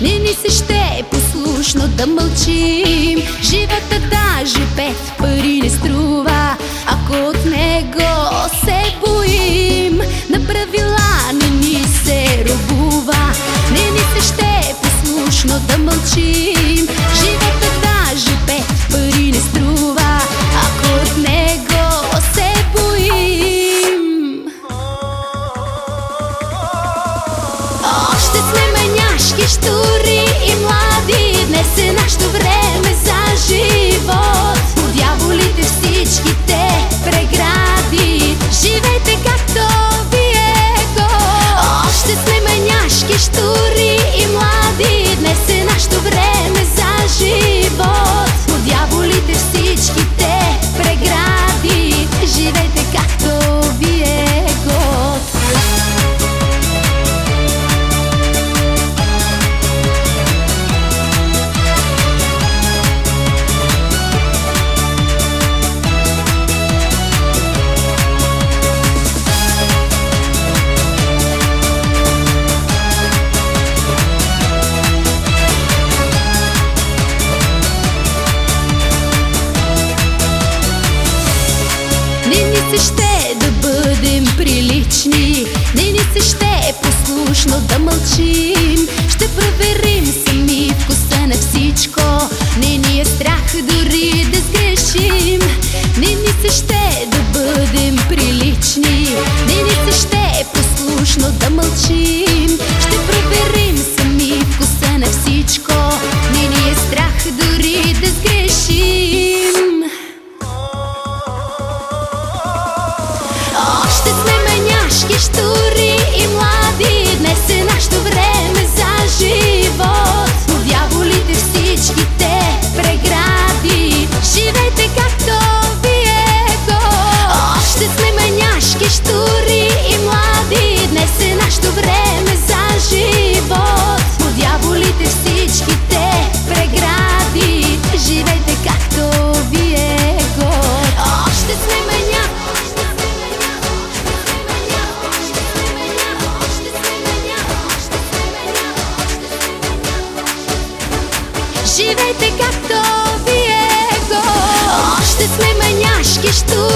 Не ни се ще послушно да мълчим. Живота даже пет пари не струва Ако от него маняшки, ще да бъдем прилични. Не ни се ще послушно да мълчим. Ще проверим сами вкуса на всичко. Не ни е страх дори да сгрешим. Не ни се ще да бъдем прилични. Не ни се ще послушно да мълчим маняшки, Живейте както ви е го. Още сме маняшки, що